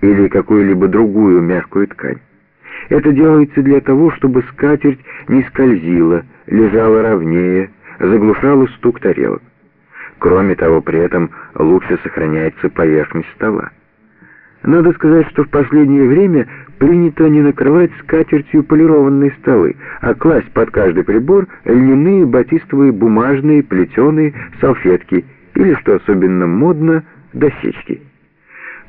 или какую-либо другую мягкую ткань. Это делается для того, чтобы скатерть не скользила, лежала ровнее, заглушала стук тарелок. Кроме того, при этом лучше сохраняется поверхность стола. Надо сказать, что в последнее время принято не накрывать скатертью полированные столы, а класть под каждый прибор льняные, батистовые, бумажные, плетеные салфетки или, что особенно модно, дощечки.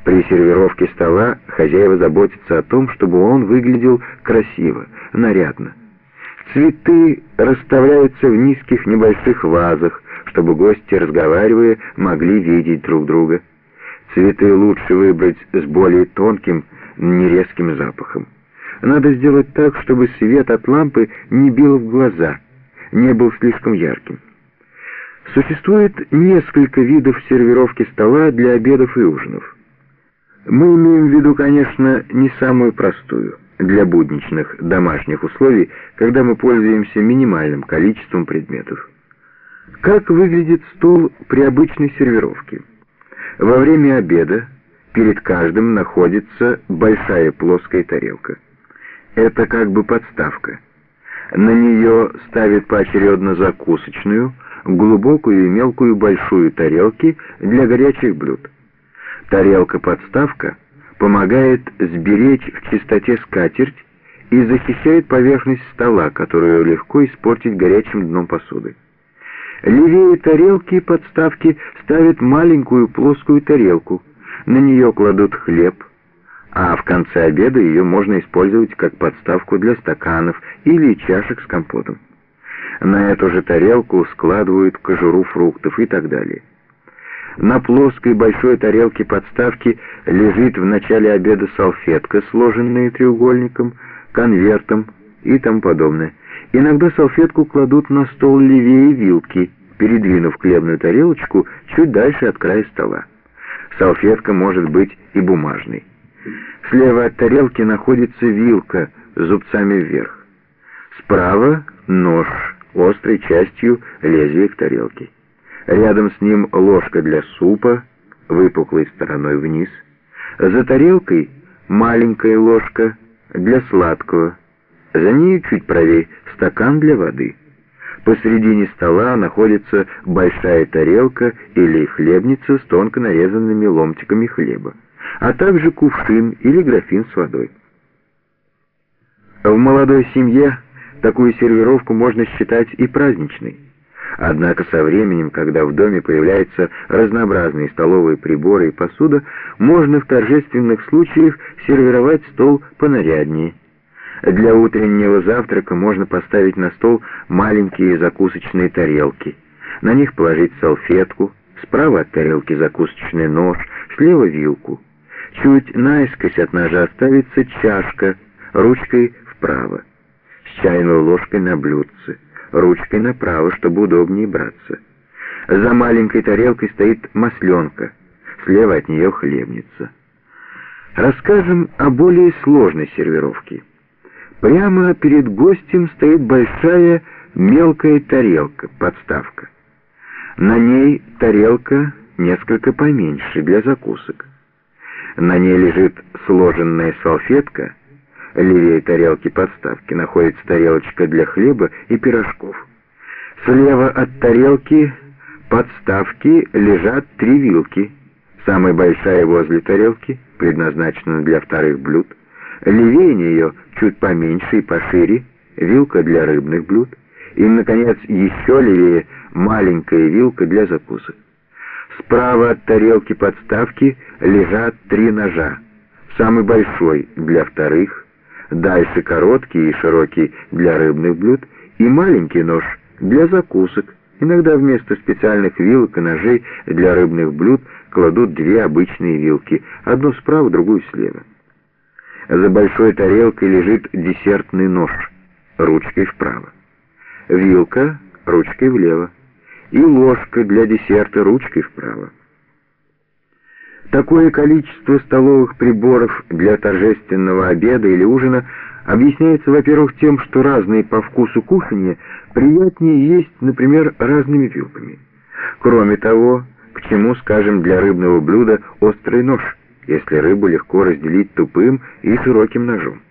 При сервировке стола хозяева заботятся о том, чтобы он выглядел красиво, нарядно. Цветы расставляются в низких небольших вазах, чтобы гости, разговаривая, могли видеть друг друга. Цветы лучше выбрать с более тонким, нерезким запахом. Надо сделать так, чтобы свет от лампы не бил в глаза, не был слишком ярким. Существует несколько видов сервировки стола для обедов и ужинов. Мы имеем в виду, конечно, не самую простую, для будничных домашних условий, когда мы пользуемся минимальным количеством предметов. Как выглядит стол при обычной сервировке? Во время обеда перед каждым находится большая плоская тарелка. Это как бы подставка. На нее ставят поочередно закусочную, глубокую и мелкую большую тарелки для горячих блюд. Тарелка-подставка помогает сберечь в чистоте скатерть и защищает поверхность стола, которую легко испортить горячим дном посуды. Левее тарелки и подставки ставят маленькую плоскую тарелку, на нее кладут хлеб, а в конце обеда ее можно использовать как подставку для стаканов или чашек с компотом. На эту же тарелку складывают кожуру фруктов и так далее. На плоской большой тарелке подставки лежит в начале обеда салфетка, сложенная треугольником, конвертом и тому подобное. Иногда салфетку кладут на стол левее вилки, передвинув хлебную тарелочку чуть дальше от края стола. Салфетка может быть и бумажной. Слева от тарелки находится вилка зубцами вверх. Справа нож, острой частью лезвия к тарелке. Рядом с ним ложка для супа, выпуклой стороной вниз. За тарелкой маленькая ложка для сладкого. За ней чуть правее стакан для воды. Посредине стола находится большая тарелка или хлебница с тонко нарезанными ломтиками хлеба, а также кувшин или графин с водой. В молодой семье такую сервировку можно считать и праздничной. Однако со временем, когда в доме появляются разнообразные столовые приборы и посуда, можно в торжественных случаях сервировать стол понаряднее. Для утреннего завтрака можно поставить на стол маленькие закусочные тарелки. На них положить салфетку, справа от тарелки закусочный нож, слева вилку. Чуть наискось от ножа ставится чашка, ручкой вправо, с чайной ложкой на блюдце ручкой направо, чтобы удобнее браться. За маленькой тарелкой стоит масленка, слева от нее хлебница. Расскажем о более сложной сервировке. Прямо перед гостем стоит большая мелкая тарелка, подставка. На ней тарелка несколько поменьше для закусок. На ней лежит сложенная салфетка — Левее тарелки подставки находится тарелочка для хлеба и пирожков. Слева от тарелки подставки лежат три вилки. Самая большая возле тарелки, предназначена для вторых блюд. Левее нее, чуть поменьше и пошире, вилка для рыбных блюд. И, наконец, еще левее маленькая вилка для закусок. Справа от тарелки подставки лежат три ножа. Самый большой для вторых, дальше короткий и широкий для рыбных блюд и маленький нож для закусок. Иногда вместо специальных вилок и ножей для рыбных блюд кладут две обычные вилки, одну справа, другую слева. За большой тарелкой лежит десертный нож, ручкой вправо. Вилка ручкой влево и ложка для десерта ручкой вправо. Такое количество столовых приборов для торжественного обеда или ужина объясняется, во-первых, тем, что разные по вкусу кухни приятнее есть, например, разными вилками. Кроме того, к чему, скажем, для рыбного блюда острый нож, если рыбу легко разделить тупым и широким ножом.